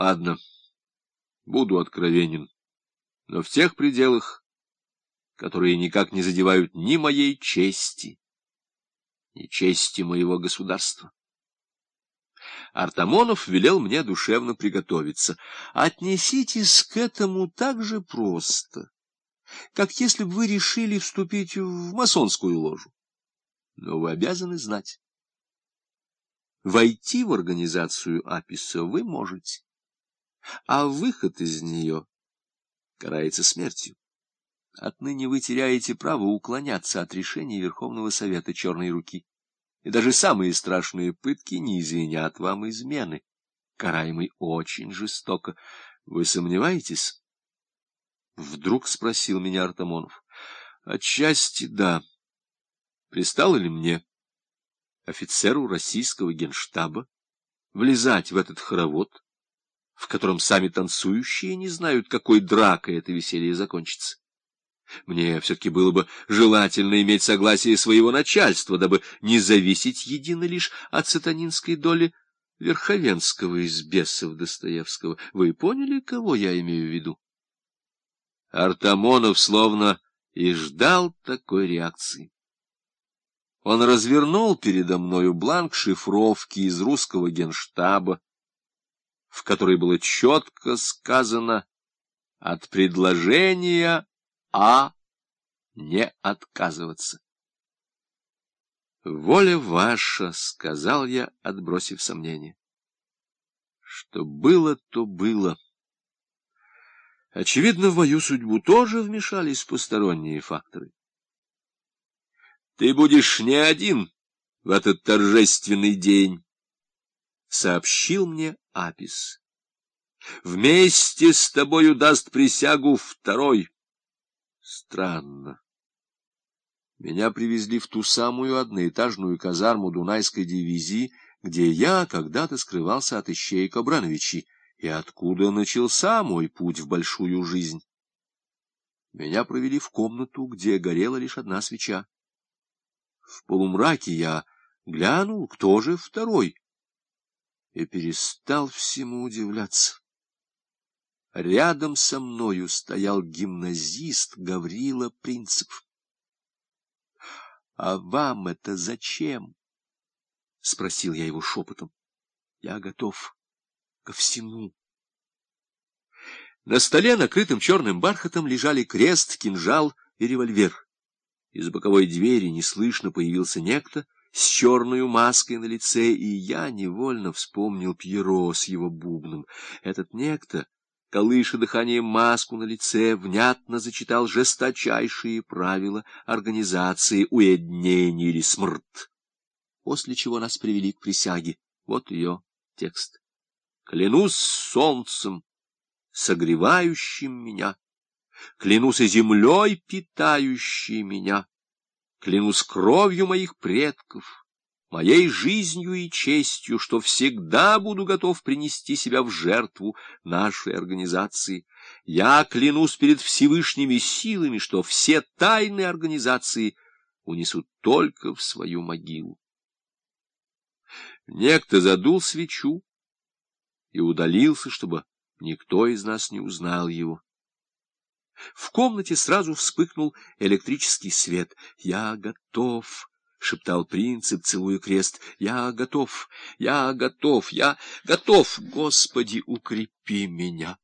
Ладно, буду откровенен, но в тех пределах, которые никак не задевают ни моей чести, ни чести моего государства. Артамонов велел мне душевно приготовиться. Отнеситесь к этому так же просто, как если бы вы решили вступить в масонскую ложу. Но вы обязаны знать. Войти в организацию Аписа вы можете, а выход из нее карается смертью. Отныне вы теряете право уклоняться от решения Верховного Совета Черной Руки и даже самые страшные пытки не извинят вам измены, караемый очень жестоко. Вы сомневаетесь? Вдруг спросил меня Артамонов. Отчасти да. Пристало ли мне, офицеру российского генштаба, влезать в этот хоровод, в котором сами танцующие не знают, какой дракой это веселье закончится? Мне все-таки было бы желательно иметь согласие своего начальства, дабы не зависеть едино лишь от сатанинской доли Верховенского из бесов Достоевского. Вы поняли, кого я имею в виду? Артамонов словно и ждал такой реакции. Он развернул передо мною бланк шифровки из русского генштаба, в которой было четко сказано «От предложения а не отказываться. «Воля ваша», — сказал я, отбросив сомнение. Что было, то было. Очевидно, в мою судьбу тоже вмешались посторонние факторы. «Ты будешь не один в этот торжественный день», — сообщил мне Апис. «Вместе с тобою даст присягу второй». Странно. Меня привезли в ту самую одноэтажную казарму Дунайской дивизии, где я когда-то скрывался от ищеек Абрановичи, и откуда начался мой путь в большую жизнь. Меня провели в комнату, где горела лишь одна свеча. В полумраке я глянул, кто же второй, и перестал всему удивляться. Рядом со мною стоял гимназист Гаврила Принцип. — А вам это зачем? — спросил я его шепотом. — Я готов ко всему. На столе, накрытым черным бархатом, лежали крест, кинжал и револьвер. Из боковой двери неслышно появился некто с черной маской на лице, и я невольно вспомнил Пьеро с его бубном. Этот некто колыша дыханием маску на лице, внятно зачитал жесточайшие правила организации уединения или смрт. После чего нас привели к присяге. Вот ее текст. «Клянусь солнцем, согревающим меня, клянусь и землей, питающей меня, клянусь кровью моих предков» моей жизнью и честью, что всегда буду готов принести себя в жертву нашей организации. Я клянусь перед Всевышними силами, что все тайны организации унесут только в свою могилу. Некто задул свечу и удалился, чтобы никто из нас не узнал его. В комнате сразу вспыхнул электрический свет. «Я готов!» — шептал принцип, целуя крест. — Я готов, я готов, я готов. Господи, укрепи меня!